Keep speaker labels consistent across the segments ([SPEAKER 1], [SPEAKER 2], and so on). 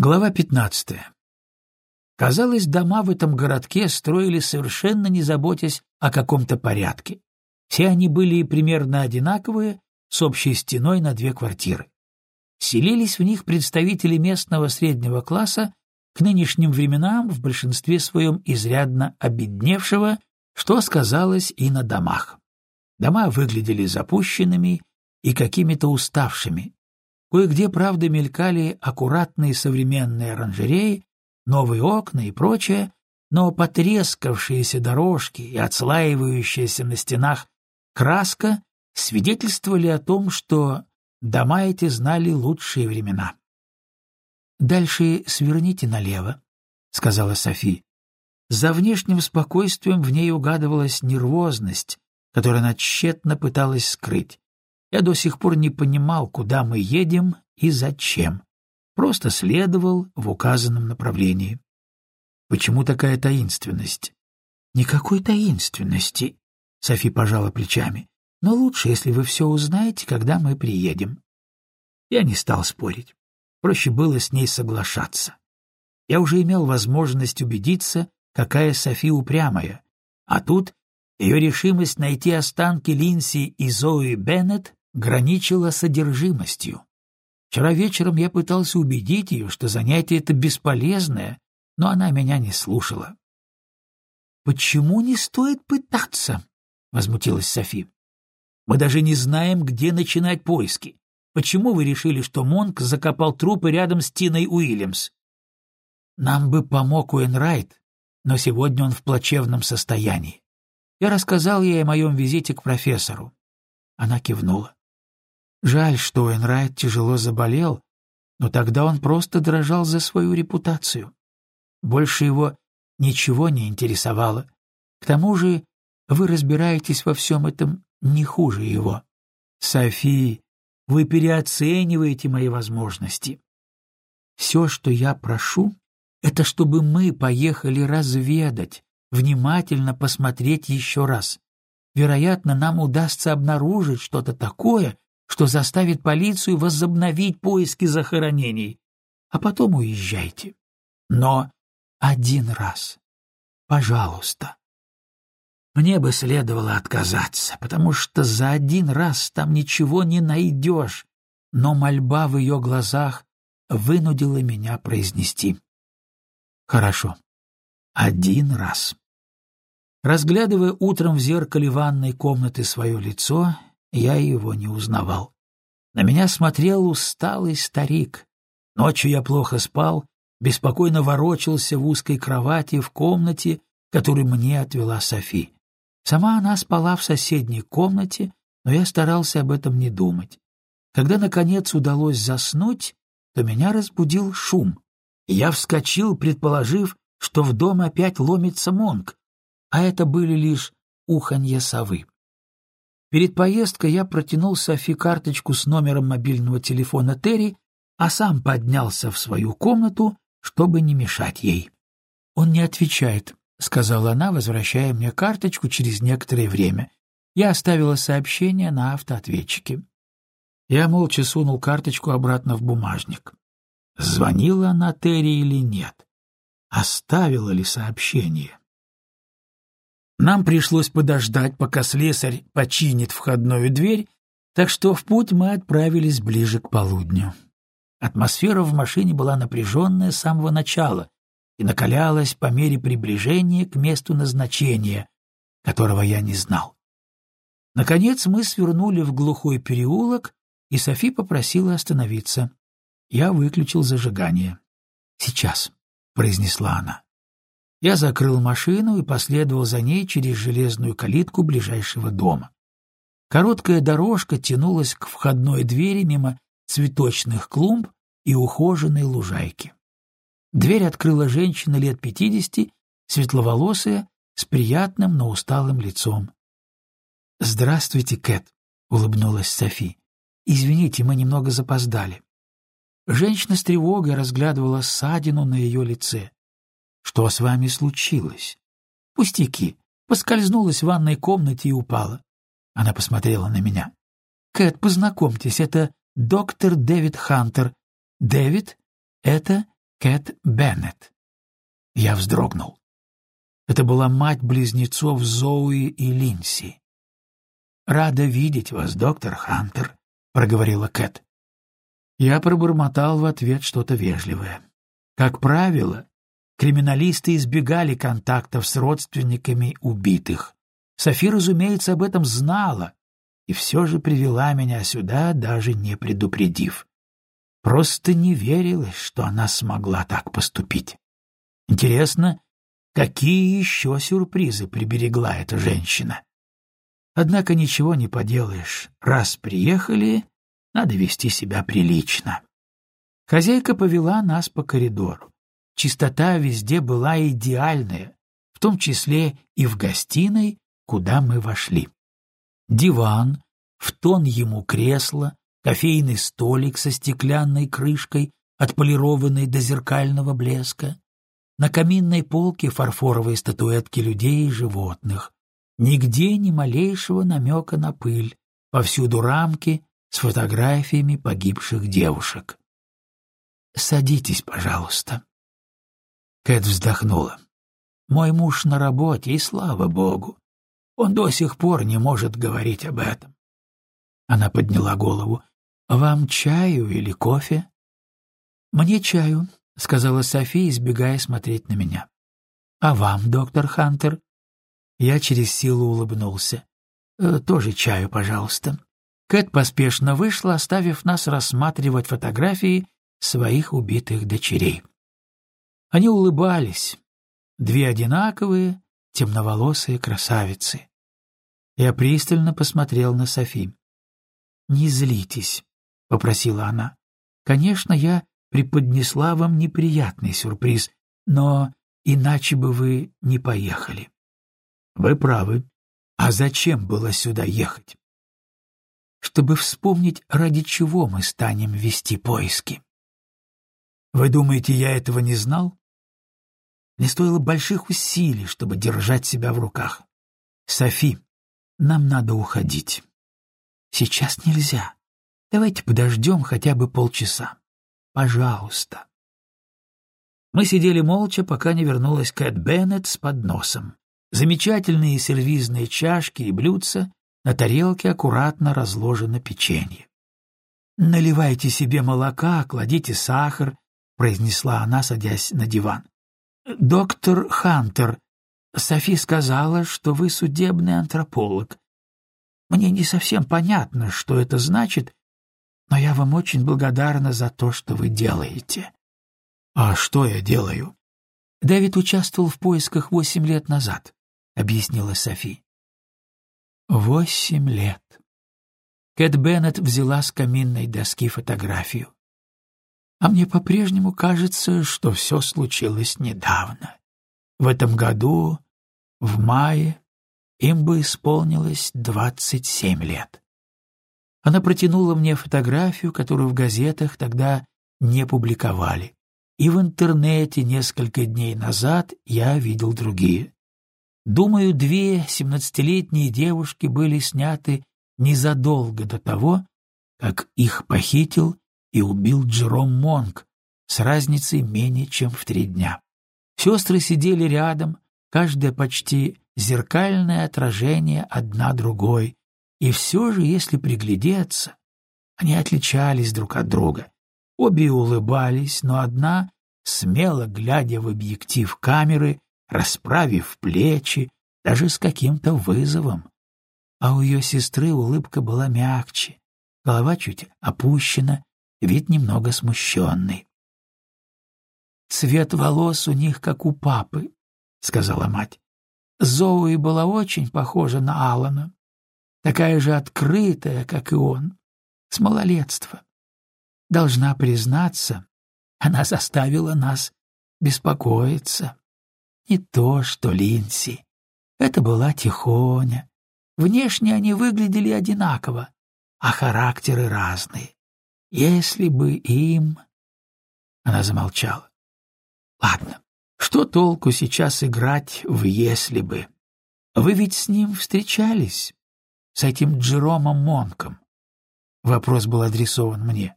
[SPEAKER 1] Глава 15. Казалось, дома в этом городке строили совершенно не заботясь о каком-то порядке. Все они были примерно одинаковые, с общей стеной на две квартиры. Селились в них представители местного среднего класса, к нынешним временам в большинстве своем изрядно обедневшего, что сказалось и на домах. Дома выглядели запущенными и какими-то уставшими, Кое-где, правда, мелькали аккуратные современные оранжереи, новые окна и прочее, но потрескавшиеся дорожки и отслаивающаяся на стенах краска свидетельствовали о том, что дома эти знали лучшие времена. «Дальше сверните налево», — сказала Софи. За внешним спокойствием в ней угадывалась нервозность, которую она тщетно пыталась скрыть. Я до сих пор не понимал, куда мы едем и зачем. Просто следовал в указанном направлении. Почему такая таинственность? Никакой таинственности, Софи пожала плечами. Но лучше, если вы все узнаете, когда мы приедем. Я не стал спорить. Проще было с ней соглашаться. Я уже имел возможность убедиться, какая Софи упрямая, а тут ее решимость найти останки Линси и Зои Беннет граничила содержимостью. Вчера вечером я пытался убедить ее, что занятие это бесполезное, но она меня не слушала. «Почему не стоит пытаться?» — возмутилась Софи. «Мы даже не знаем, где начинать поиски. Почему вы решили, что Монк закопал трупы рядом с Тиной Уильямс?» «Нам бы помог Уэнрайт, но сегодня он в плачевном состоянии. Я рассказал ей о моем визите к профессору. Она кивнула. Жаль, что Энрайт тяжело заболел, но тогда он просто дрожал за свою репутацию. Больше его ничего не интересовало. К тому же вы разбираетесь во всем этом не хуже его. Софи, вы переоцениваете мои возможности. Все, что я прошу, это чтобы мы поехали разведать, внимательно посмотреть еще раз. Вероятно, нам удастся обнаружить что-то такое, что заставит полицию возобновить поиски захоронений, а потом уезжайте. Но один раз. Пожалуйста. Мне бы следовало отказаться, потому что за один раз там ничего не найдешь, но мольба в ее глазах вынудила меня произнести. Хорошо. Один раз. Разглядывая утром в зеркале ванной комнаты свое лицо, я его не узнавал. На меня смотрел усталый старик. Ночью я плохо спал, беспокойно ворочался в узкой кровати в комнате, которую мне отвела Софи. Сама она спала в соседней комнате, но я старался об этом не думать. Когда, наконец, удалось заснуть, то меня разбудил шум. Я вскочил, предположив, что в дом опять ломится монг, а это были лишь уханье совы. Перед поездкой я протянул Софи карточку с номером мобильного телефона Терри, а сам поднялся в свою комнату, чтобы не мешать ей. «Он не отвечает», — сказала она, возвращая мне карточку через некоторое время. Я оставила сообщение на автоответчике. Я молча сунул карточку обратно в бумажник. Звонила она Терри или нет? Оставила ли сообщение? Нам пришлось подождать, пока слесарь починит входную дверь, так что в путь мы отправились ближе к полудню. Атмосфера в машине была напряженная с самого начала и накалялась по мере приближения к месту назначения, которого я не знал. Наконец мы свернули в глухой переулок, и Софи попросила остановиться. Я выключил зажигание. «Сейчас», — произнесла она. Я закрыл машину и последовал за ней через железную калитку ближайшего дома. Короткая дорожка тянулась к входной двери мимо цветочных клумб и ухоженной лужайки. Дверь открыла женщина лет пятидесяти, светловолосая, с приятным, но усталым лицом. «Здравствуйте, Кэт», — улыбнулась Софи. «Извините, мы немного запоздали». Женщина с тревогой разглядывала ссадину на ее лице. Что с вами случилось? Пустяки. Поскользнулась в ванной комнате и упала. Она посмотрела на меня. Кэт, познакомьтесь, это доктор Дэвид Хантер. Дэвид — это Кэт Беннет. Я вздрогнул. Это была мать близнецов Зоуи и Линси. «Рада видеть вас, доктор Хантер», — проговорила Кэт. Я пробормотал в ответ что-то вежливое. Как правило, криминалисты избегали контактов с родственниками убитых. Софи, разумеется, об этом знала, и все же привела меня сюда, даже не предупредив. Просто не верилось, что она смогла так поступить. Интересно, какие еще сюрпризы приберегла эта женщина? Однако ничего не поделаешь. Раз приехали, надо вести себя прилично. Хозяйка повела нас по коридору. Чистота везде была идеальная, в том числе и в гостиной, куда мы вошли. Диван, в тон ему кресло, кофейный столик со стеклянной крышкой, отполированной до зеркального блеска. На каминной полке фарфоровые статуэтки людей и животных. Нигде ни малейшего намека на пыль. Повсюду рамки с фотографиями погибших девушек. «Садитесь, пожалуйста». Кэт вздохнула. «Мой муж на работе, и слава богу. Он до сих пор не может говорить об этом». Она подняла голову. «Вам чаю или кофе?» «Мне чаю», — сказала София, избегая смотреть на меня. «А вам, доктор Хантер?» Я через силу улыбнулся. «Э, «Тоже чаю, пожалуйста». Кэт поспешно вышла, оставив нас рассматривать фотографии своих убитых дочерей. Они улыбались, две одинаковые, темноволосые красавицы. Я пристально посмотрел на Софи. «Не злитесь», — попросила она. «Конечно, я преподнесла вам неприятный сюрприз, но иначе бы вы не поехали». «Вы правы. А зачем было сюда ехать?» чтобы вспомнить, ради чего мы станем вести поиски. Вы думаете, я этого не знал? Мне стоило больших усилий, чтобы держать себя в руках. Софи, нам надо уходить. Сейчас нельзя. Давайте подождем хотя бы полчаса. Пожалуйста. Мы сидели молча, пока не вернулась Кэт Беннет с подносом. Замечательные сервизные чашки и блюдца на тарелке аккуратно разложено печенье. «Наливайте себе молока, кладите сахар», — произнесла она, садясь на диван. «Доктор Хантер, Софи сказала, что вы судебный антрополог. Мне не совсем понятно, что это значит, но я вам очень благодарна за то, что вы делаете». «А что я делаю?» «Дэвид участвовал в поисках восемь лет назад», — объяснила Софи. Восемь лет. Кэт Беннет взяла с каминной доски фотографию. А мне по-прежнему кажется, что все случилось недавно. В этом году, в мае, им бы исполнилось двадцать семь лет. Она протянула мне фотографию, которую в газетах тогда не публиковали. И в интернете несколько дней назад я видел другие. Думаю, две семнадцатилетние девушки были сняты незадолго до того, как их похитил и убил Джером Монк с разницей менее чем в три дня. Сестры сидели рядом, каждая почти зеркальное отражение одна другой, и все же, если приглядеться, они отличались друг от друга. Обе улыбались, но одна, смело глядя в объектив камеры, расправив плечи, даже с каким-то вызовом. А у ее сестры улыбка была мягче, голова чуть опущена, вид немного смущенный. «Цвет волос у них, как у папы», — сказала мать. Зоуи была очень похожа на Алана, такая же открытая, как и он, с малолетства. Должна признаться, она заставила нас беспокоиться. Не то, что Линси. Это была Тихоня. Внешне они выглядели одинаково, а характеры разные. Если бы им... Она замолчала. Ладно, что толку сейчас играть в «если бы»? Вы ведь с ним встречались, с этим Джеромом Монком. Вопрос был адресован мне.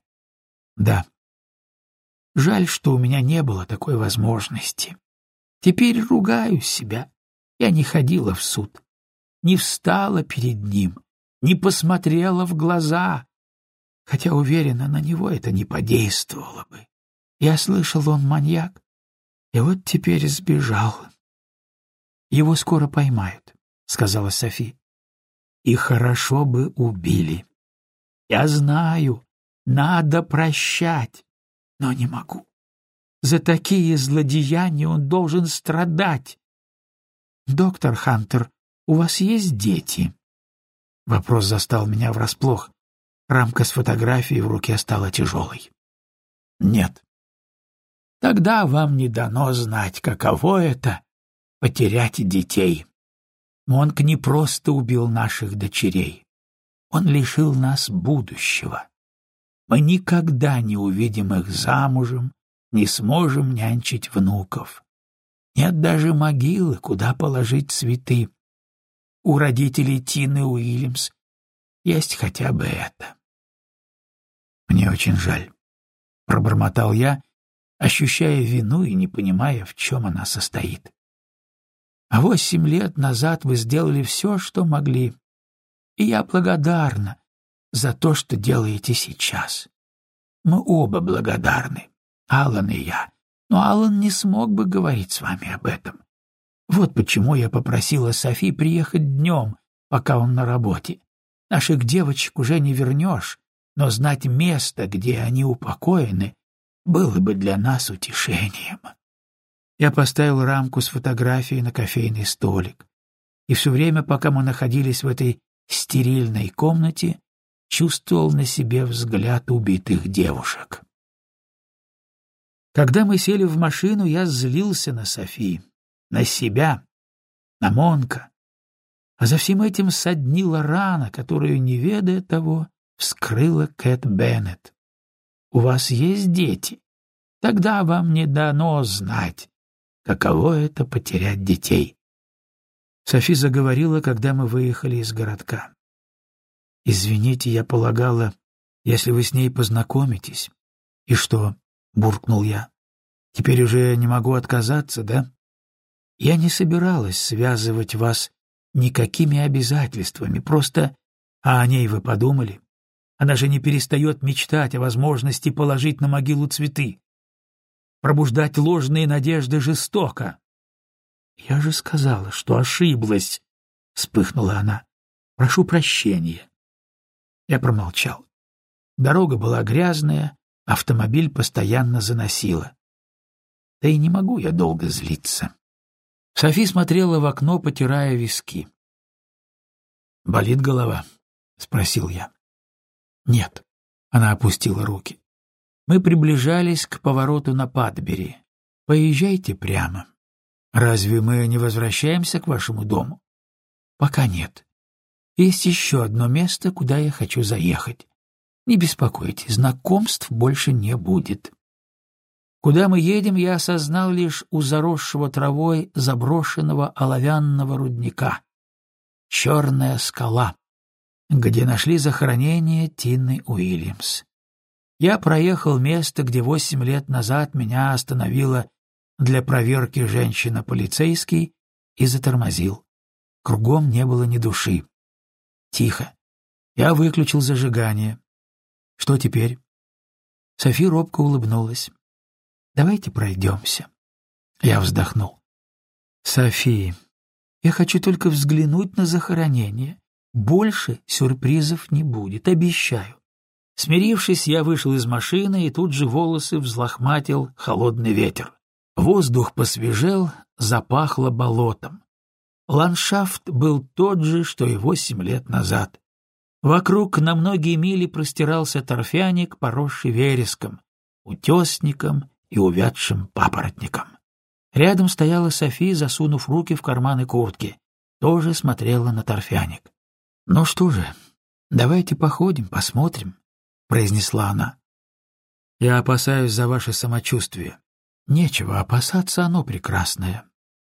[SPEAKER 1] Да. Жаль, что у меня не было такой возможности. Теперь ругаю себя. Я не ходила в суд, не встала перед ним, не посмотрела в глаза, хотя, уверена, на него это не подействовало бы. Я слышал, он маньяк, и вот теперь сбежал. Его скоро поймают, — сказала Софи. И хорошо бы убили. Я знаю, надо прощать, но не могу. За такие злодеяния он должен страдать. Доктор Хантер, у вас есть дети? Вопрос застал меня врасплох. Рамка с фотографией в руке стала тяжелой. Нет. Тогда вам не дано знать, каково это — потерять детей. Монк не просто убил наших дочерей. Он лишил нас будущего. Мы никогда не увидим их замужем, не сможем нянчить внуков. Нет даже могилы, куда положить цветы. У родителей Тины Уильямс есть хотя бы это. Мне очень жаль, — пробормотал я, ощущая вину и не понимая, в чем она состоит. А восемь лет назад вы сделали все, что могли, и я благодарна за то, что делаете сейчас. Мы оба благодарны, Аллан и я, но Аллан не смог бы говорить с вами об этом. Вот почему я попросила Софи приехать днем, пока он на работе. Наших девочек уже не вернешь, но знать место, где они упокоены, было бы для нас утешением. Я поставил рамку с фотографией на кофейный столик. И все время, пока мы находились в этой стерильной комнате, чувствовал на себе взгляд убитых девушек. Когда мы сели в машину, я злился на Софи, на себя, на Монка. А за всем этим соднила рана, которую, не ведая того, вскрыла Кэт Беннет. «У вас есть дети? Тогда вам не дано знать, каково это потерять детей. Софи заговорила, когда мы выехали из городка. «Извините, я полагала, если вы с ней познакомитесь». «И что?» — буркнул я. «Теперь уже не могу отказаться, да?» «Я не собиралась связывать вас никакими обязательствами, просто... А о ней вы подумали? Она же не перестает мечтать о возможности положить на могилу цветы. Пробуждать ложные надежды жестоко. — Я же сказала, что ошиблась, — вспыхнула она. — Прошу прощения. Я промолчал. Дорога была грязная, автомобиль постоянно заносило. Да и не могу я долго злиться. Софи смотрела в окно, потирая виски. — Болит голова? — спросил я. — Нет. Она опустила руки. Мы приближались к повороту на Падбери. Поезжайте прямо. Разве мы не возвращаемся к вашему дому? Пока нет. Есть еще одно место, куда я хочу заехать. Не беспокойтесь, знакомств больше не будет. Куда мы едем, я осознал лишь у заросшего травой заброшенного оловянного рудника. Черная скала, где нашли захоронение Тины Уильямс. Я проехал место, где восемь лет назад меня остановила для проверки женщина-полицейский и затормозил. Кругом не было ни души. Тихо. Я выключил зажигание. Что теперь? Софи робко улыбнулась. «Давайте пройдемся». Я вздохнул. «Софи, я хочу только взглянуть на захоронение. Больше сюрпризов не будет, обещаю. Смирившись, я вышел из машины, и тут же волосы взлохматил холодный ветер. Воздух посвежел, запахло болотом. Ландшафт был тот же, что и восемь лет назад. Вокруг на многие мили простирался торфяник, поросший вереском, утесником и увядшим папоротником. Рядом стояла София, засунув руки в карманы куртки, тоже смотрела на торфяник. «Ну что же, давайте походим, посмотрим», произнесла она. «Я опасаюсь за ваше самочувствие». «Нечего опасаться, оно прекрасное».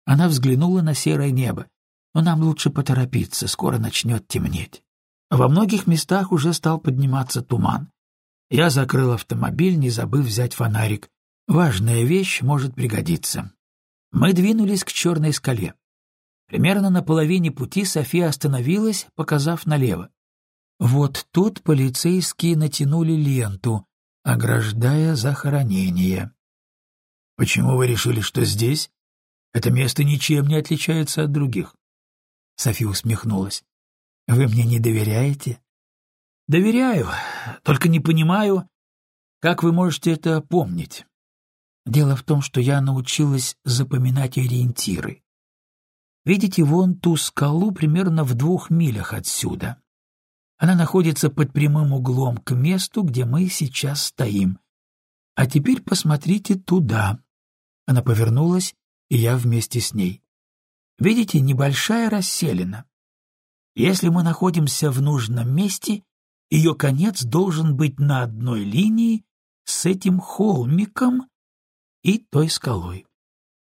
[SPEAKER 1] Она взглянула на серое небо. «Но нам лучше поторопиться, скоро начнет темнеть». Во многих местах уже стал подниматься туман. Я закрыл автомобиль, не забыв взять фонарик. Важная вещь может пригодиться. Мы двинулись к черной скале. Примерно на половине пути София остановилась, показав налево. Вот тут полицейские натянули ленту, ограждая захоронение. «Почему вы решили, что здесь? Это место ничем не отличается от других». София усмехнулась. «Вы мне не доверяете?» «Доверяю, только не понимаю, как вы можете это помнить?» «Дело в том, что я научилась запоминать ориентиры. Видите вон ту скалу примерно в двух милях отсюда?» Она находится под прямым углом к месту, где мы сейчас стоим. А теперь посмотрите туда. Она повернулась, и я вместе с ней. Видите, небольшая расселена. Если мы находимся в нужном месте, ее конец должен быть на одной линии с этим холмиком и той скалой.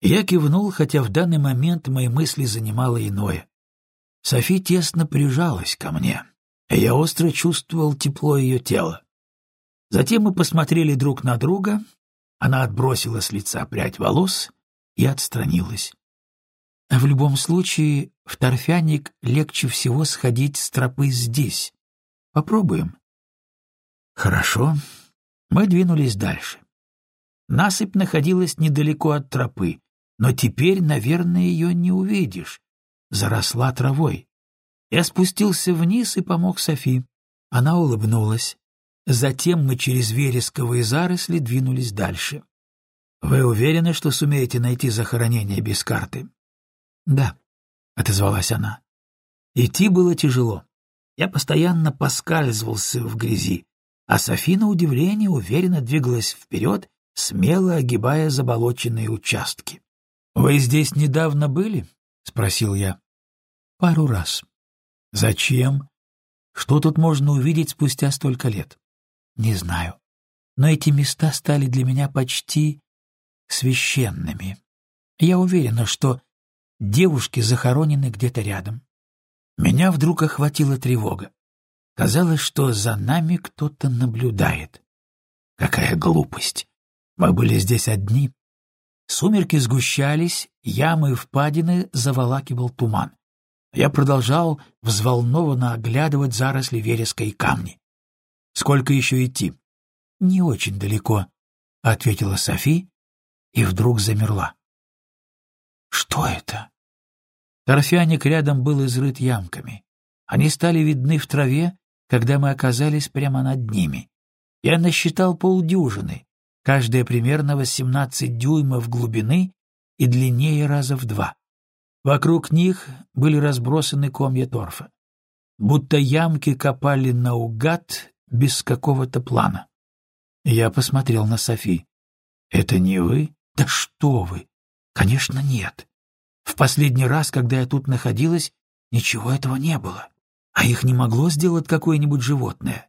[SPEAKER 1] Я кивнул, хотя в данный момент мои мысли занимало иное. Софи тесно прижалась ко мне я остро чувствовал тепло ее тела. Затем мы посмотрели друг на друга, она отбросила с лица прядь волос и отстранилась. В любом случае, в торфяник легче всего сходить с тропы здесь. Попробуем. Хорошо. Мы двинулись дальше. Насыпь находилась недалеко от тропы, но теперь, наверное, ее не увидишь. Заросла травой. Я спустился вниз и помог Софи. Она улыбнулась. Затем мы через вересковые заросли двинулись дальше. «Вы уверены, что сумеете найти захоронение без карты?» «Да», — отозвалась она. Идти было тяжело. Я постоянно поскальзывался в грязи, а Софи, на удивление, уверенно двигалась вперед, смело огибая заболоченные участки. «Вы здесь недавно были?» — спросил я. «Пару раз», Зачем? Что тут можно увидеть спустя столько лет? Не знаю. Но эти места стали для меня почти священными. Я уверена, что девушки захоронены где-то рядом. Меня вдруг охватила тревога. Казалось, что за нами кто-то наблюдает. Какая глупость! Мы были здесь одни. Сумерки сгущались, ямы и впадины заволакивал туман. Я продолжал взволнованно оглядывать заросли вереска и камни. «Сколько еще идти?» «Не очень далеко», — ответила Софи и вдруг замерла. «Что это?» Торфяник рядом был изрыт ямками. Они стали видны в траве, когда мы оказались прямо над ними. Я насчитал полдюжины, каждая примерно 18 дюймов глубины и длиннее раза в два. Вокруг них были разбросаны комья торфа. Будто ямки копали наугад без какого-то плана. Я посмотрел на Софи. «Это не вы?» «Да что вы!» «Конечно, нет. В последний раз, когда я тут находилась, ничего этого не было. А их не могло сделать какое-нибудь животное».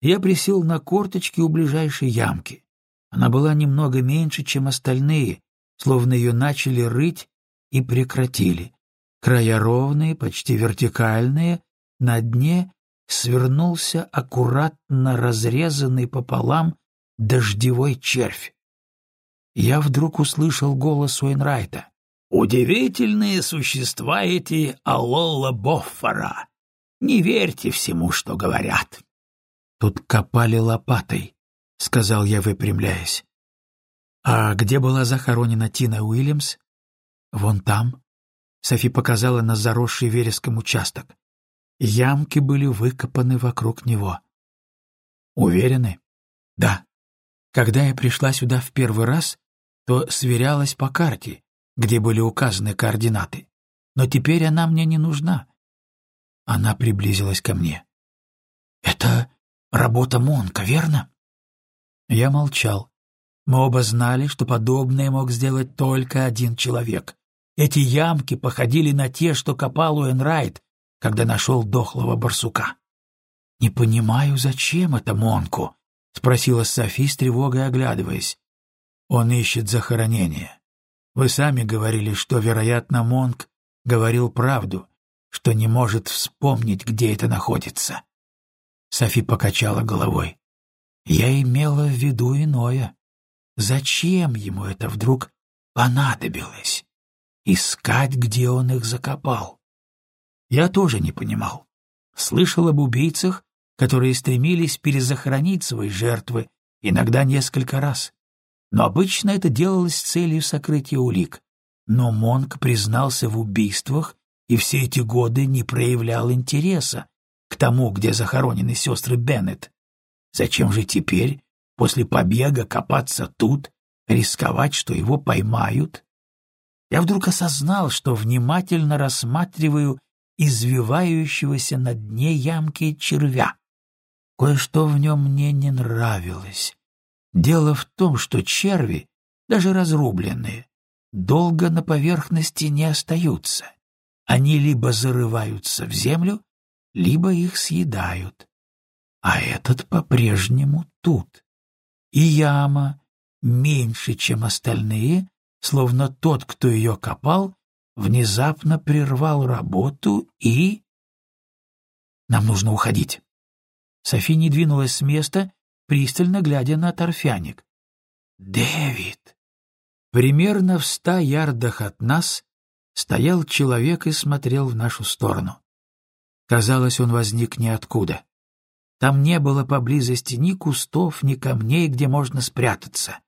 [SPEAKER 1] Я присел на корточки у ближайшей ямки. Она была немного меньше, чем остальные, словно ее начали рыть и прекратили. Края ровные, почти вертикальные, на дне свернулся аккуратно разрезанный пополам дождевой червь. Я вдруг услышал голос Уэйнрайта. «Удивительные существа эти Алолла Боффора! Не верьте всему, что говорят!» «Тут копали лопатой», — сказал я, выпрямляясь. «А где была захоронена Тина Уильямс?» «Вон там», — Софи показала на заросший вереском участок. Ямки были выкопаны вокруг него. «Уверены?» «Да. Когда я пришла сюда в первый раз, то сверялась по карте, где были указаны координаты. Но теперь она мне не нужна». Она приблизилась ко мне. «Это работа Монка, верно?» Я молчал. Мы оба знали, что подобное мог сделать только один человек. Эти ямки походили на те, что копал Уэнрайт, когда нашел дохлого барсука. — Не понимаю, зачем это Монку? — спросила Софи с тревогой, оглядываясь. — Он ищет захоронение. Вы сами говорили, что, вероятно, Монк говорил правду, что не может вспомнить, где это находится. Софи покачала головой. Я имела в виду иное. Зачем ему это вдруг понадобилось? Искать, где он их закопал? Я тоже не понимал. Слышал об убийцах, которые стремились перезахоронить свои жертвы, иногда несколько раз. Но обычно это делалось с целью сокрытия улик. Но Монк признался в убийствах и все эти годы не проявлял интереса к тому, где захоронены сестры Беннет. Зачем же теперь, после побега, копаться тут, рисковать, что его поймают? Я вдруг осознал, что внимательно рассматриваю извивающегося на дне ямки червя. Кое-что в нем мне не нравилось. Дело в том, что черви, даже разрубленные, долго на поверхности не остаются. Они либо зарываются в землю, либо их съедают. А этот по-прежнему тут. И яма, меньше, чем остальные, словно тот, кто ее копал, внезапно прервал работу и... Нам нужно уходить. Софи не двинулась с места, пристально глядя на торфяник. «Дэвид!» Примерно в ста ярдах от нас стоял человек и смотрел в нашу сторону. Казалось, он возник ниоткуда. Там не было поблизости ни кустов, ни камней, где можно спрятаться.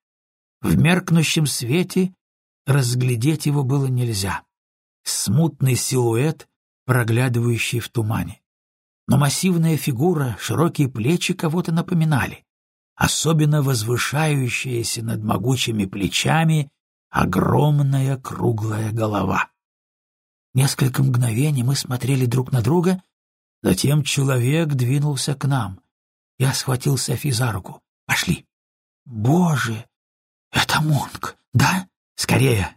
[SPEAKER 1] В меркнущем свете разглядеть его было нельзя. Смутный силуэт, проглядывающий в тумане. Но массивная фигура, широкие плечи кого-то напоминали особенно возвышающаяся над могучими плечами огромная круглая голова. Несколько мгновений мы смотрели друг на друга, затем человек двинулся к нам. Я схватил Софи за руку. «Пошли!» «Боже! Это Монг, да? Скорее!»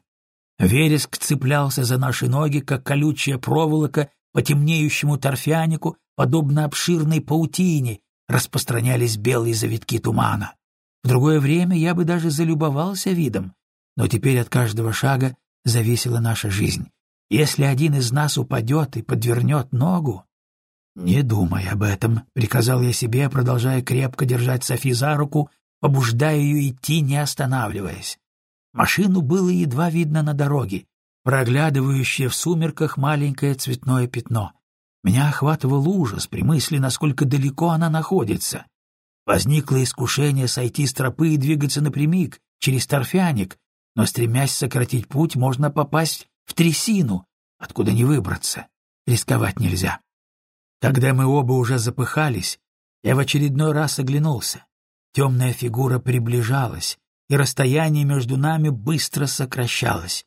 [SPEAKER 1] Вереск цеплялся за наши ноги, как колючая проволока по темнеющему торфянику, подобно обширной паутине, распространялись белые завитки тумана. В другое время я бы даже залюбовался видом, но теперь от каждого шага зависела наша жизнь. Если один из нас упадет и подвернет ногу... «Не думай об этом», — приказал я себе, продолжая крепко держать Софи за руку, побуждая ее идти, не останавливаясь. Машину было едва видно на дороге, проглядывающее в сумерках маленькое цветное пятно. Меня охватывал ужас при мысли, насколько далеко она находится. Возникло искушение сойти с тропы и двигаться напрямик, через торфяник, но, стремясь сократить путь, можно попасть в трясину, откуда не выбраться. Рисковать нельзя. Когда мы оба уже запыхались, я в очередной раз оглянулся. Темная фигура приближалась, и расстояние между нами быстро сокращалось.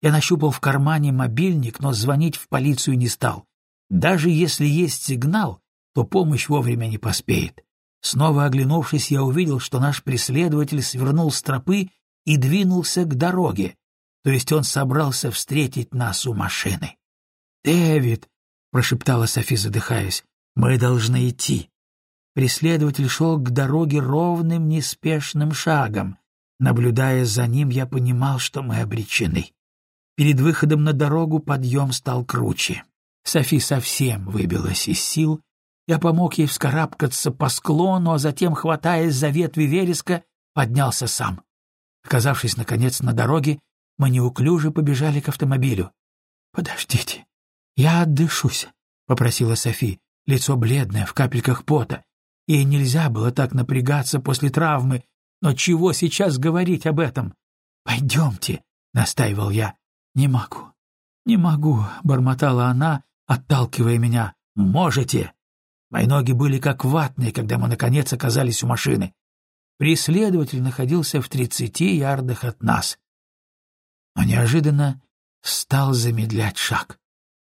[SPEAKER 1] Я нащупал в кармане мобильник, но звонить в полицию не стал. Даже если есть сигнал, то помощь вовремя не поспеет. Снова оглянувшись, я увидел, что наш преследователь свернул с тропы и двинулся к дороге, то есть он собрался встретить нас у машины. «Дэвид!» — прошептала Софи, задыхаясь. «Мы должны идти». Преследователь шел к дороге ровным, неспешным шагом. Наблюдая за ним, я понимал, что мы обречены. Перед выходом на дорогу подъем стал круче. Софи совсем выбилась из сил. Я помог ей вскарабкаться по склону, а затем, хватаясь за ветви вереска, поднялся сам. Оказавшись, наконец, на дороге, мы неуклюже побежали к автомобилю. «Подождите, я отдышусь», — попросила Софи, лицо бледное, в капельках пота. Ей нельзя было так напрягаться после травмы, но чего сейчас говорить об этом? «Пойдемте», — настаивал я. «Не могу, не могу», — бормотала она, отталкивая меня. «Можете!» Мои ноги были как ватные, когда мы, наконец, оказались у машины. Преследователь находился в тридцати ярдах от нас. Но неожиданно стал замедлять шаг,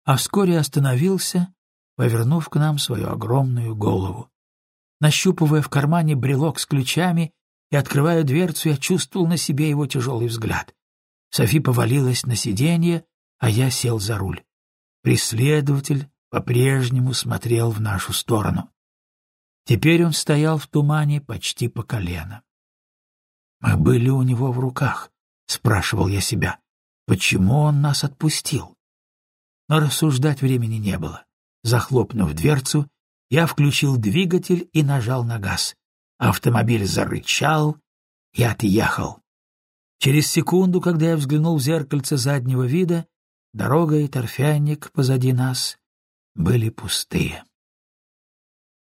[SPEAKER 1] а вскоре остановился, повернув к нам свою огромную голову. Нащупывая в кармане брелок с ключами и открывая дверцу, я чувствовал на себе его тяжелый взгляд. Софи повалилась на сиденье, а я сел за руль. Преследователь по-прежнему смотрел в нашу сторону. Теперь он стоял в тумане почти по колено. «Мы были у него в руках», — спрашивал я себя. «Почему он нас отпустил?» Но рассуждать времени не было. Захлопнув дверцу, я включил двигатель и нажал на газ. Автомобиль зарычал и отъехал. Через секунду, когда я взглянул в зеркальце заднего вида, дорога и торфяник позади нас были пустые.